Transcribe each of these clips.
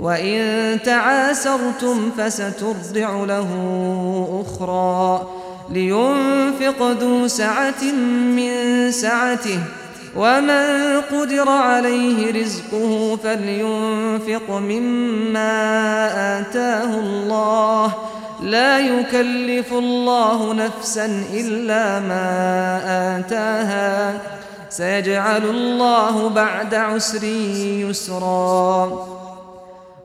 وَإِن تَعَاسَرْتُمْ فَسَتُرْضِعُ لَهُ أُخْرَى لِيُنْفِقْ ذُو سَعَةٍ مِّن سَعَتِهِ وَمَن قُدِرَ عَلَيْهِ رِزْقُهُ فَلْيُنْفِقْ مِمَّا آتَاهُ اللَّهُ لا يكلف الله نفسا إلا ما آتاها سيجعل الله بعد عسر يسرا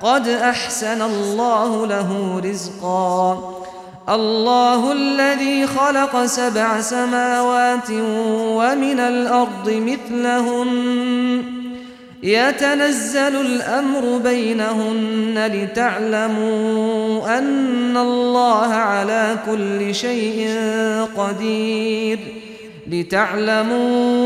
قد أحسن الله له رزقا. الله الذي خلق سبع سماوات ومن الأرض مثلهم. يتنزل الأمر بينهن لتعلموا أن الله على كل شيء قدير. لتعلموا